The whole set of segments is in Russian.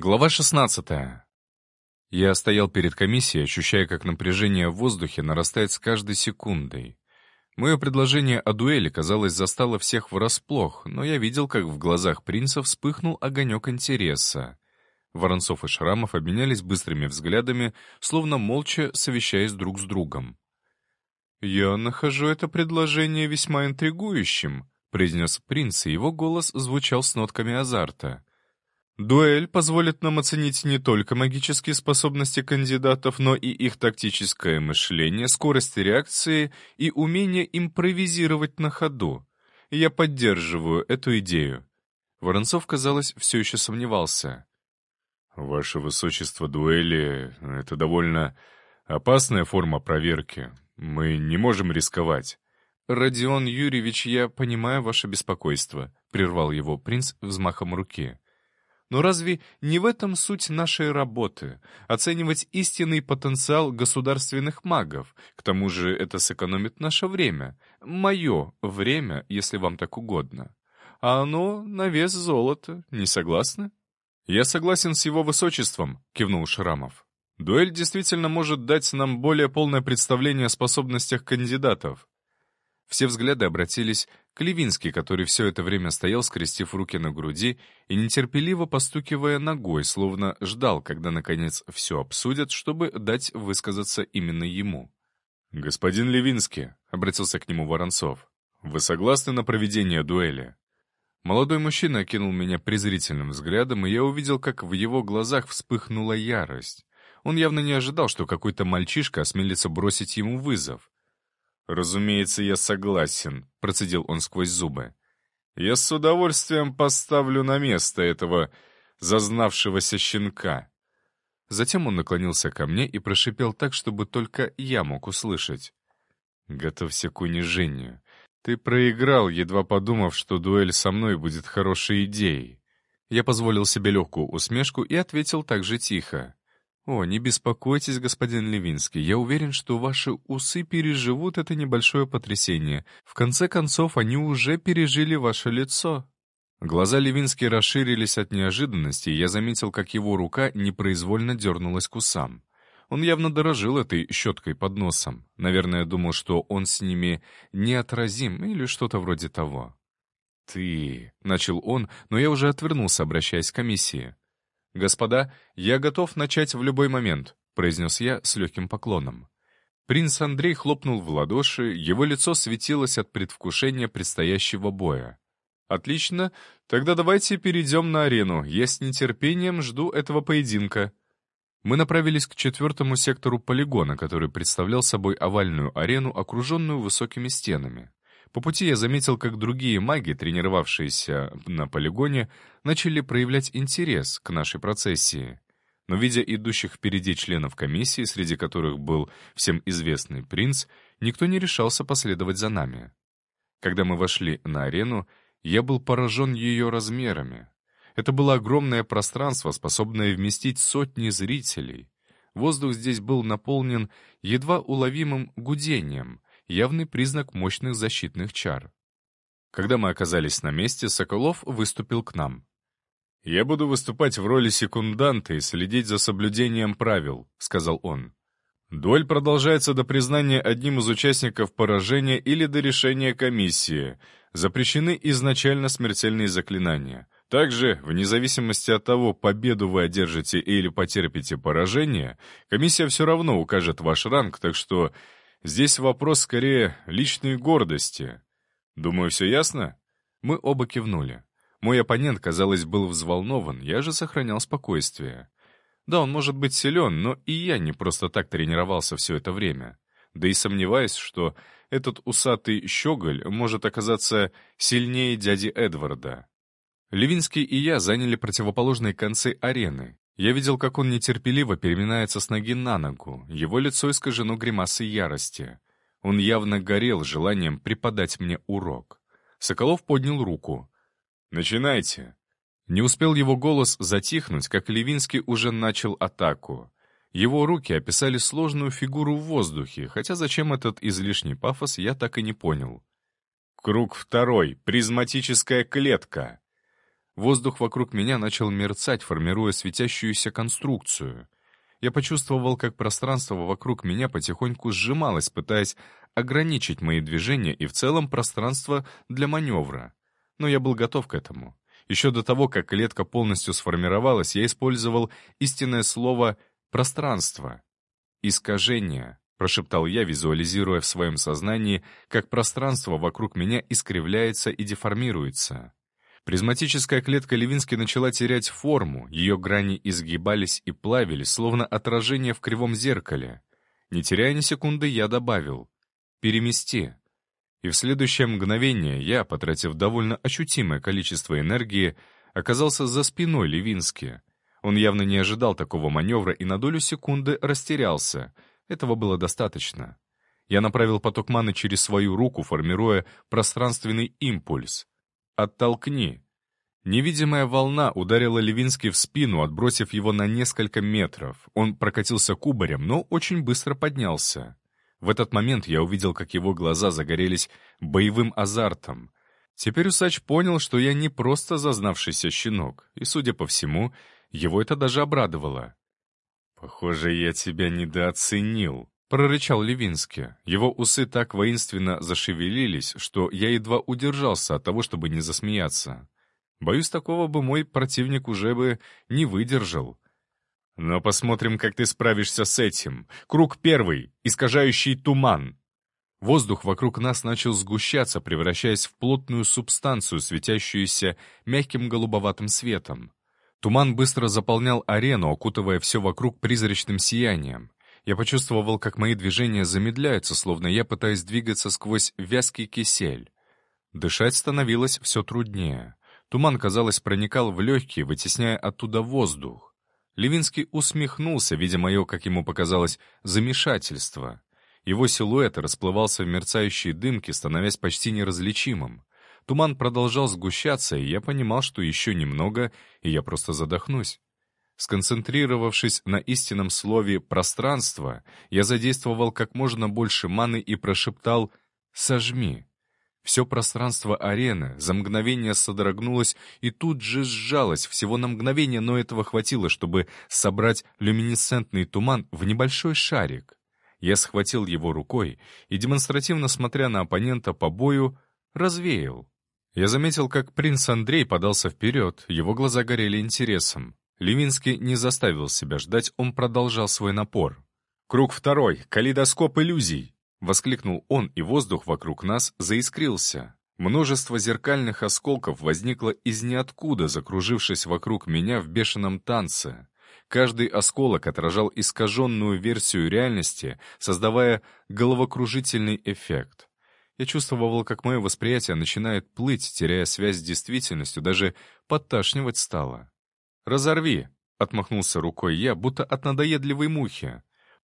Глава 16. Я стоял перед комиссией, ощущая, как напряжение в воздухе нарастает с каждой секундой. Мое предложение о дуэли, казалось, застало всех врасплох, но я видел, как в глазах принца вспыхнул огонек интереса. Воронцов и Шрамов обменялись быстрыми взглядами, словно молча совещаясь друг с другом. «Я нахожу это предложение весьма интригующим», — произнес принц, и его голос звучал с нотками азарта. Дуэль позволит нам оценить не только магические способности кандидатов, но и их тактическое мышление, скорость реакции и умение импровизировать на ходу. Я поддерживаю эту идею. Воронцов, казалось, все еще сомневался. «Ваше высочество, дуэли — это довольно опасная форма проверки. Мы не можем рисковать». «Родион Юрьевич, я понимаю ваше беспокойство», — прервал его принц взмахом руки. Но разве не в этом суть нашей работы — оценивать истинный потенциал государственных магов? К тому же это сэкономит наше время. Мое время, если вам так угодно. А оно на вес золота, не согласны? «Я согласен с его высочеством», — кивнул Шрамов. «Дуэль действительно может дать нам более полное представление о способностях кандидатов. Все взгляды обратились к Левински, который все это время стоял, скрестив руки на груди и нетерпеливо постукивая ногой, словно ждал, когда, наконец, все обсудят, чтобы дать высказаться именно ему. «Господин Левинский», — обратился к нему Воронцов, — «вы согласны на проведение дуэли?» Молодой мужчина окинул меня презрительным взглядом, и я увидел, как в его глазах вспыхнула ярость. Он явно не ожидал, что какой-то мальчишка осмелится бросить ему вызов. «Разумеется, я согласен», — процедил он сквозь зубы. «Я с удовольствием поставлю на место этого зазнавшегося щенка». Затем он наклонился ко мне и прошипел так, чтобы только я мог услышать. «Готовься к унижению. Ты проиграл, едва подумав, что дуэль со мной будет хорошей идеей». Я позволил себе легкую усмешку и ответил так же тихо. «О, не беспокойтесь, господин Левинский. Я уверен, что ваши усы переживут это небольшое потрясение. В конце концов, они уже пережили ваше лицо». Глаза Левински расширились от неожиданности, и я заметил, как его рука непроизвольно дернулась к усам. Он явно дорожил этой щеткой под носом. Наверное, думал, что он с ними неотразим или что-то вроде того. «Ты...» — начал он, но я уже отвернулся, обращаясь к комиссии. «Господа, я готов начать в любой момент», — произнес я с легким поклоном. Принц Андрей хлопнул в ладоши, его лицо светилось от предвкушения предстоящего боя. «Отлично, тогда давайте перейдем на арену. Я с нетерпением жду этого поединка». Мы направились к четвертому сектору полигона, который представлял собой овальную арену, окруженную высокими стенами. По пути я заметил, как другие маги, тренировавшиеся на полигоне, начали проявлять интерес к нашей процессии. Но видя идущих впереди членов комиссии, среди которых был всем известный принц, никто не решался последовать за нами. Когда мы вошли на арену, я был поражен ее размерами. Это было огромное пространство, способное вместить сотни зрителей. Воздух здесь был наполнен едва уловимым гудением — явный признак мощных защитных чар. Когда мы оказались на месте, Соколов выступил к нам. «Я буду выступать в роли секунданта и следить за соблюдением правил», — сказал он. «Дуэль продолжается до признания одним из участников поражения или до решения комиссии. Запрещены изначально смертельные заклинания. Также, вне зависимости от того, победу вы одержите или потерпите поражение, комиссия все равно укажет ваш ранг, так что Здесь вопрос скорее личной гордости. Думаю, все ясно?» Мы оба кивнули. Мой оппонент, казалось, был взволнован, я же сохранял спокойствие. Да, он может быть силен, но и я не просто так тренировался все это время. Да и сомневаюсь, что этот усатый щеголь может оказаться сильнее дяди Эдварда. Левинский и я заняли противоположные концы арены, я видел, как он нетерпеливо переминается с ноги на ногу, его лицо искажено гримасой ярости. Он явно горел желанием преподать мне урок. Соколов поднял руку. «Начинайте!» Не успел его голос затихнуть, как Левинский уже начал атаку. Его руки описали сложную фигуру в воздухе, хотя зачем этот излишний пафос, я так и не понял. «Круг второй. Призматическая клетка». Воздух вокруг меня начал мерцать, формируя светящуюся конструкцию. Я почувствовал, как пространство вокруг меня потихоньку сжималось, пытаясь ограничить мои движения и в целом пространство для маневра. Но я был готов к этому. Еще до того, как клетка полностью сформировалась, я использовал истинное слово «пространство». «Искажение», — прошептал я, визуализируя в своем сознании, как пространство вокруг меня искривляется и деформируется. Призматическая клетка Левински начала терять форму, ее грани изгибались и плавились, словно отражение в кривом зеркале. Не теряя ни секунды, я добавил «перемести». И в следующее мгновение я, потратив довольно ощутимое количество энергии, оказался за спиной Левински. Он явно не ожидал такого маневра и на долю секунды растерялся. Этого было достаточно. Я направил поток маны через свою руку, формируя пространственный импульс. «Оттолкни!» Невидимая волна ударила Левински в спину, отбросив его на несколько метров. Он прокатился кубарем, но очень быстро поднялся. В этот момент я увидел, как его глаза загорелись боевым азартом. Теперь усач понял, что я не просто зазнавшийся щенок, и, судя по всему, его это даже обрадовало. «Похоже, я тебя недооценил», — прорычал Левински. Его усы так воинственно зашевелились, что я едва удержался от того, чтобы не засмеяться. Боюсь, такого бы мой противник уже бы не выдержал. Но посмотрим, как ты справишься с этим. Круг первый, искажающий туман. Воздух вокруг нас начал сгущаться, превращаясь в плотную субстанцию, светящуюся мягким голубоватым светом. Туман быстро заполнял арену, окутывая все вокруг призрачным сиянием. Я почувствовал, как мои движения замедляются, словно я пытаюсь двигаться сквозь вязкий кисель. Дышать становилось все труднее. Туман, казалось, проникал в легкие, вытесняя оттуда воздух. Левинский усмехнулся, видя мое, как ему показалось, замешательство. Его силуэт расплывался в мерцающей дымке, становясь почти неразличимым. Туман продолжал сгущаться, и я понимал, что еще немного, и я просто задохнусь. Сконцентрировавшись на истинном слове «пространство», я задействовал как можно больше маны и прошептал «сожми». Все пространство арены за мгновение содрогнулось и тут же сжалось, всего на мгновение, но этого хватило, чтобы собрать люминесцентный туман в небольшой шарик. Я схватил его рукой и, демонстративно смотря на оппонента по бою, развеял. Я заметил, как принц Андрей подался вперед, его глаза горели интересом. Левинский не заставил себя ждать, он продолжал свой напор. «Круг второй. Калейдоскоп иллюзий. — воскликнул он, и воздух вокруг нас заискрился. Множество зеркальных осколков возникло из ниоткуда, закружившись вокруг меня в бешеном танце. Каждый осколок отражал искаженную версию реальности, создавая головокружительный эффект. Я чувствовал, как мое восприятие начинает плыть, теряя связь с действительностью, даже подташнивать стало. «Разорви!» — отмахнулся рукой я, будто от надоедливой мухи.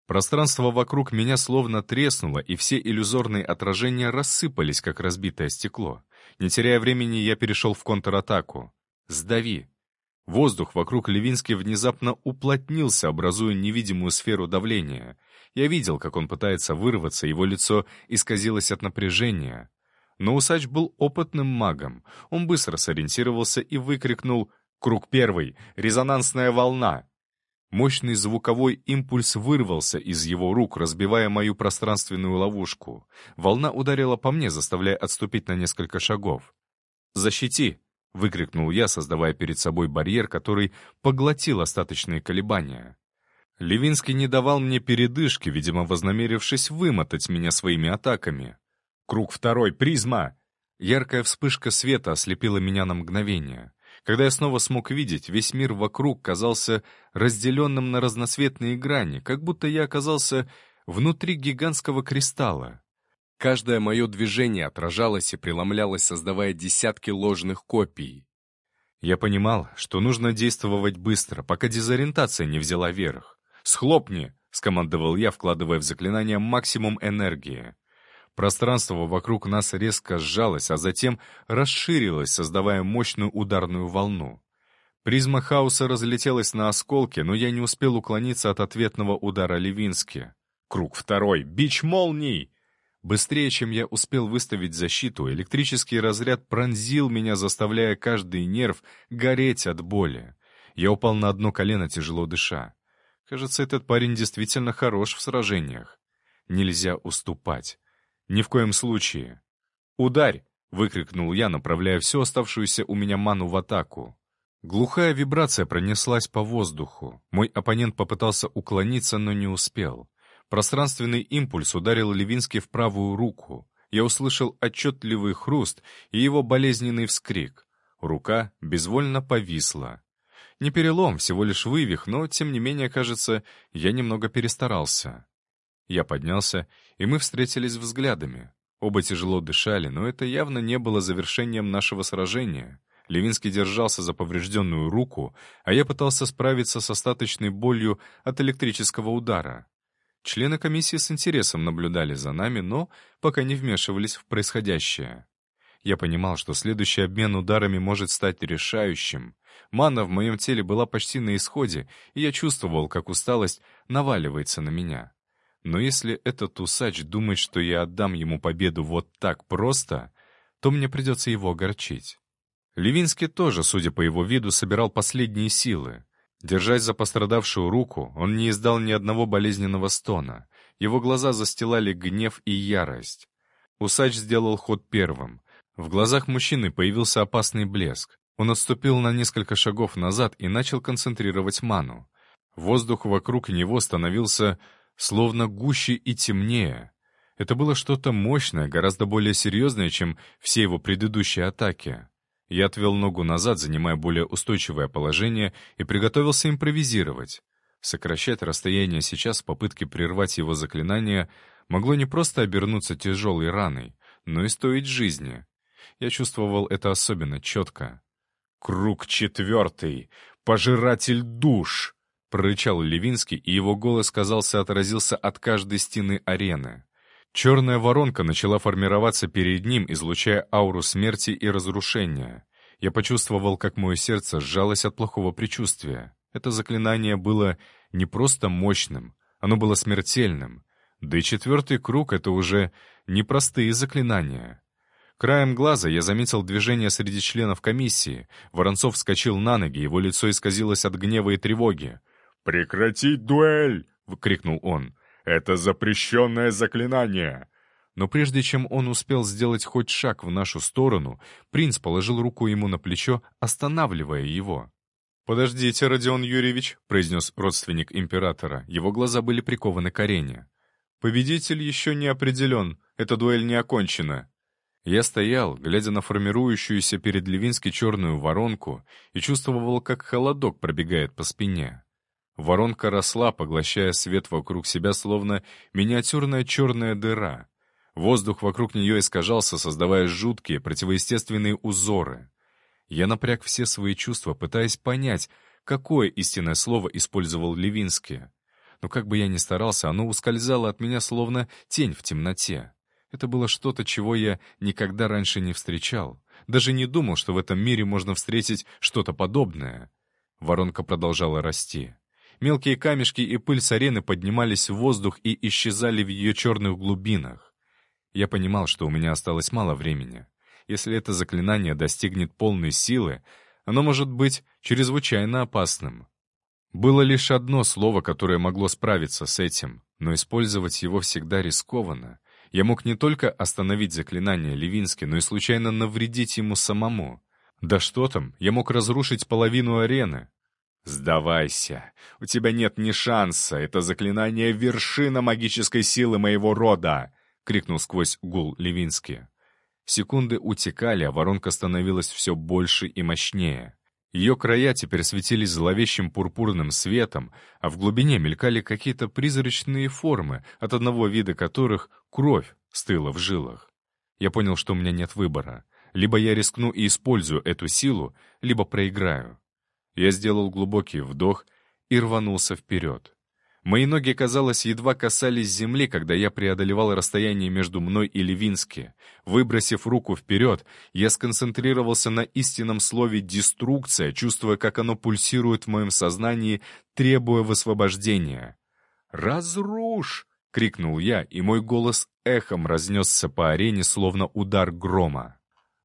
Пространство вокруг меня словно треснуло, и все иллюзорные отражения рассыпались, как разбитое стекло. Не теряя времени, я перешел в контратаку. «Сдави!» Воздух вокруг Левински внезапно уплотнился, образуя невидимую сферу давления. Я видел, как он пытается вырваться, его лицо исказилось от напряжения. Но усач был опытным магом. Он быстро сориентировался и выкрикнул «Круг первый! Резонансная волна!» Мощный звуковой импульс вырвался из его рук, разбивая мою пространственную ловушку. Волна ударила по мне, заставляя отступить на несколько шагов. «Защити!» — выкрикнул я, создавая перед собой барьер, который поглотил остаточные колебания. Левинский не давал мне передышки, видимо, вознамерившись вымотать меня своими атаками. «Круг второй! Призма!» Яркая вспышка света ослепила меня на мгновение. Когда я снова смог видеть, весь мир вокруг казался разделенным на разноцветные грани, как будто я оказался внутри гигантского кристалла. Каждое мое движение отражалось и преломлялось, создавая десятки ложных копий. Я понимал, что нужно действовать быстро, пока дезориентация не взяла верх. «Схлопни!» — скомандовал я, вкладывая в заклинание максимум энергии. Пространство вокруг нас резко сжалось, а затем расширилось, создавая мощную ударную волну. Призма хаоса разлетелась на осколки, но я не успел уклониться от ответного удара Левински. Круг второй. Бич молний! Быстрее, чем я успел выставить защиту, электрический разряд пронзил меня, заставляя каждый нерв гореть от боли. Я упал на одно колено, тяжело дыша. Кажется, этот парень действительно хорош в сражениях. Нельзя уступать. Ни в коем случае. «Ударь!» — выкрикнул я, направляя всю оставшуюся у меня ману в атаку. Глухая вибрация пронеслась по воздуху. Мой оппонент попытался уклониться, но не успел. Пространственный импульс ударил Левински в правую руку. Я услышал отчетливый хруст и его болезненный вскрик. Рука безвольно повисла. Не перелом, всего лишь вывих, но, тем не менее, кажется, я немного перестарался. Я поднялся, и мы встретились взглядами. Оба тяжело дышали, но это явно не было завершением нашего сражения. Левинский держался за поврежденную руку, а я пытался справиться с остаточной болью от электрического удара. Члены комиссии с интересом наблюдали за нами, но пока не вмешивались в происходящее. Я понимал, что следующий обмен ударами может стать решающим. Мана в моем теле была почти на исходе, и я чувствовал, как усталость наваливается на меня. Но если этот усач думает, что я отдам ему победу вот так просто, то мне придется его огорчить. Левинский тоже, судя по его виду, собирал последние силы. Держась за пострадавшую руку, он не издал ни одного болезненного стона. Его глаза застилали гнев и ярость. Усач сделал ход первым. В глазах мужчины появился опасный блеск. Он отступил на несколько шагов назад и начал концентрировать ману. Воздух вокруг него становился словно гуще и темнее. Это было что-то мощное, гораздо более серьезное, чем все его предыдущие атаки. Я отвел ногу назад, занимая более устойчивое положение, и приготовился импровизировать. Сокращать расстояние сейчас в попытке прервать его заклинание могло не просто обернуться тяжелой раной, но и стоить жизни. Я чувствовал это особенно четко. «Круг четвертый! Пожиратель душ!» — прорычал Левинский, и его голос, казался, отразился от каждой стены арены. Черная воронка начала формироваться перед ним, излучая ауру смерти и разрушения. Я почувствовал, как мое сердце сжалось от плохого предчувствия. Это заклинание было не просто мощным, оно было смертельным. Да и четвертый круг — это уже непростые заклинания. Краем глаза я заметил движение среди членов комиссии. Воронцов вскочил на ноги, его лицо исказилось от гнева и тревоги. «Прекратить дуэль!» — крикнул он. Это запрещенное заклинание!» Но прежде чем он успел сделать хоть шаг в нашу сторону, принц положил руку ему на плечо, останавливая его. «Подождите, Родион Юрьевич», — произнес родственник императора. Его глаза были прикованы к арене. «Победитель еще не определен. Эта дуэль не окончена». Я стоял, глядя на формирующуюся перед Левински черную воронку, и чувствовал, как холодок пробегает по спине. Воронка росла, поглощая свет вокруг себя, словно миниатюрная черная дыра. Воздух вокруг нее искажался, создавая жуткие, противоестественные узоры. Я напряг все свои чувства, пытаясь понять, какое истинное слово использовал Левинский. Но как бы я ни старался, оно ускользало от меня, словно тень в темноте. Это было что-то, чего я никогда раньше не встречал. Даже не думал, что в этом мире можно встретить что-то подобное. Воронка продолжала расти. Мелкие камешки и пыль с арены поднимались в воздух и исчезали в ее черных глубинах. Я понимал, что у меня осталось мало времени. Если это заклинание достигнет полной силы, оно может быть чрезвычайно опасным. Было лишь одно слово, которое могло справиться с этим, но использовать его всегда рискованно. Я мог не только остановить заклинание Левински, но и случайно навредить ему самому. Да что там, я мог разрушить половину арены, «Сдавайся. У тебя нет ни шанса. Это заклинание — вершина магической силы моего рода!» — крикнул сквозь гул Левинский. Секунды утекали, а воронка становилась все больше и мощнее. Ее края теперь светились зловещим пурпурным светом, а в глубине мелькали какие-то призрачные формы, от одного вида которых кровь стыла в жилах. Я понял, что у меня нет выбора. Либо я рискну и использую эту силу, либо проиграю. Я сделал глубокий вдох и рванулся вперед. Мои ноги, казалось, едва касались земли, когда я преодолевал расстояние между мной и Левински. Выбросив руку вперед, я сконцентрировался на истинном слове «деструкция», чувствуя, как оно пульсирует в моем сознании, требуя высвобождения. «Разрушь!» — крикнул я, и мой голос эхом разнесся по арене, словно удар грома.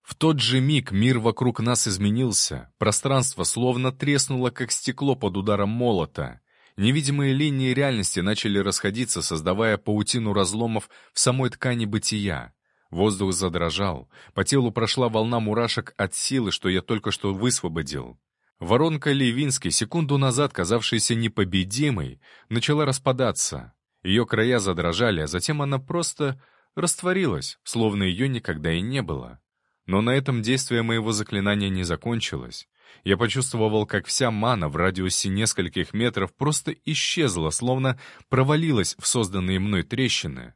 В тот же миг мир вокруг нас изменился, пространство словно треснуло, как стекло под ударом молота. Невидимые линии реальности начали расходиться, создавая паутину разломов в самой ткани бытия. Воздух задрожал, по телу прошла волна мурашек от силы, что я только что высвободил. Воронка Левинской, секунду назад казавшаяся непобедимой, начала распадаться. Ее края задрожали, а затем она просто растворилась, словно ее никогда и не было. Но на этом действие моего заклинания не закончилось. Я почувствовал, как вся мана в радиусе нескольких метров просто исчезла, словно провалилась в созданные мной трещины.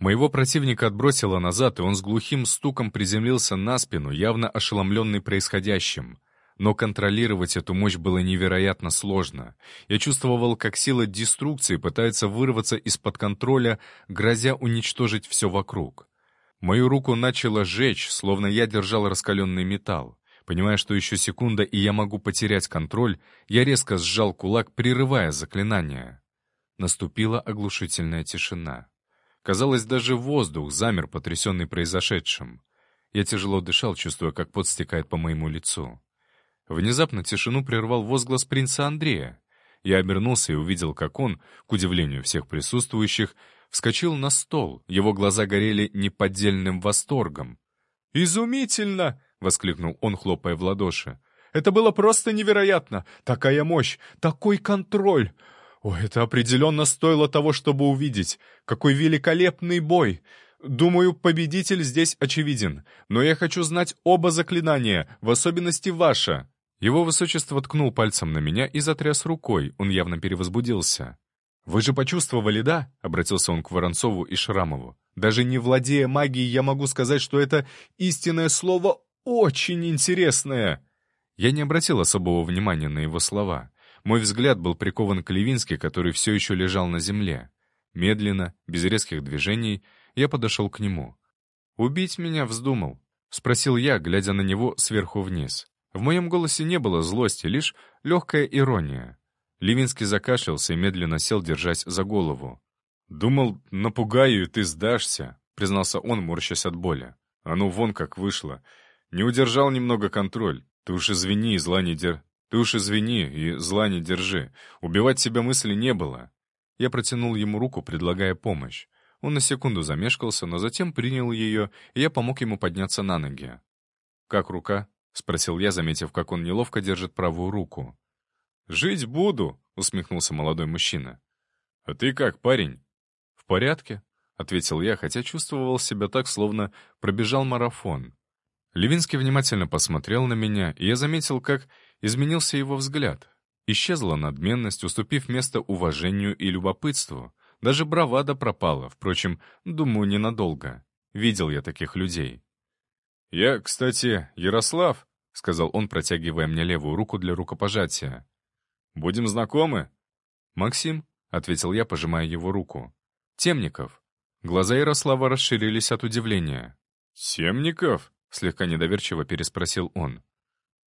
Моего противника отбросило назад, и он с глухим стуком приземлился на спину, явно ошеломленный происходящим. Но контролировать эту мощь было невероятно сложно. Я чувствовал, как сила деструкции пытается вырваться из-под контроля, грозя уничтожить все вокруг. Мою руку начало жечь, словно я держал раскаленный металл. Понимая, что еще секунда, и я могу потерять контроль, я резко сжал кулак, прерывая заклинание. Наступила оглушительная тишина. Казалось, даже воздух замер, потрясенный произошедшим. Я тяжело дышал, чувствуя, как пот стекает по моему лицу. Внезапно тишину прервал возглас принца Андрея. Я обернулся и увидел, как он, к удивлению всех присутствующих, вскочил на стол. Его глаза горели неподдельным восторгом. «Изумительно!» — воскликнул он, хлопая в ладоши. «Это было просто невероятно! Такая мощь! Такой контроль! О, это определенно стоило того, чтобы увидеть! Какой великолепный бой! Думаю, победитель здесь очевиден, но я хочу знать оба заклинания, в особенности ваше!» Его высочество ткнул пальцем на меня и затряс рукой, он явно перевозбудился. «Вы же почувствовали, да?» — обратился он к Воронцову и Шрамову. «Даже не владея магией, я могу сказать, что это истинное слово очень интересное!» Я не обратил особого внимания на его слова. Мой взгляд был прикован к Левински, который все еще лежал на земле. Медленно, без резких движений, я подошел к нему. «Убить меня вздумал?» — спросил я, глядя на него сверху вниз. В моем голосе не было злости, лишь легкая ирония. Ливинский закашлялся и медленно сел, держась за голову. «Думал, напугаю, и ты сдашься», — признался он, морщась от боли. «А ну вон как вышло. Не удержал немного контроль. Ты уж извини, и зла не дер... Ты уж извини, и зла не держи. Убивать себя мысли не было». Я протянул ему руку, предлагая помощь. Он на секунду замешкался, но затем принял ее, и я помог ему подняться на ноги. «Как рука?» — спросил я, заметив, как он неловко держит правую руку. «Жить буду», — усмехнулся молодой мужчина. «А ты как, парень?» «В порядке», — ответил я, хотя чувствовал себя так, словно пробежал марафон. Левинский внимательно посмотрел на меня, и я заметил, как изменился его взгляд. Исчезла надменность, уступив место уважению и любопытству. Даже бравада пропала, впрочем, думаю, ненадолго. Видел я таких людей. «Я, кстати, Ярослав», — сказал он, протягивая мне левую руку для рукопожатия. «Будем знакомы?» «Максим», — ответил я, пожимая его руку. «Темников». Глаза Ярослава расширились от удивления. «Темников?» — слегка недоверчиво переспросил он.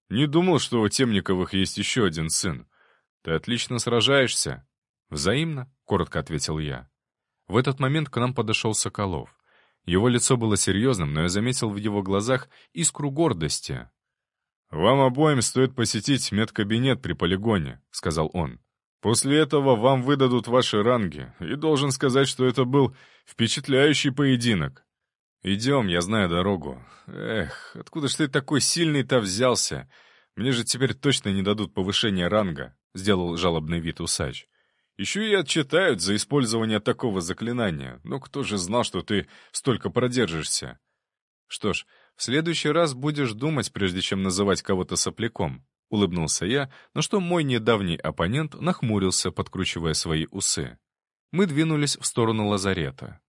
«Не думал, что у Темниковых есть еще один сын. Ты отлично сражаешься». «Взаимно», — коротко ответил я. В этот момент к нам подошел Соколов. Его лицо было серьезным, но я заметил в его глазах искру гордости. «Вам обоим стоит посетить медкабинет при полигоне», — сказал он. «После этого вам выдадут ваши ранги, и должен сказать, что это был впечатляющий поединок. Идем, я знаю дорогу. Эх, откуда ж ты такой сильный-то взялся? Мне же теперь точно не дадут повышения ранга», — сделал жалобный вид усач. Еще и отчитают за использование такого заклинания. Но кто же знал, что ты столько продержишься? Что ж, в следующий раз будешь думать, прежде чем называть кого-то сопляком. Улыбнулся я, но что мой недавний оппонент нахмурился, подкручивая свои усы. Мы двинулись в сторону лазарета.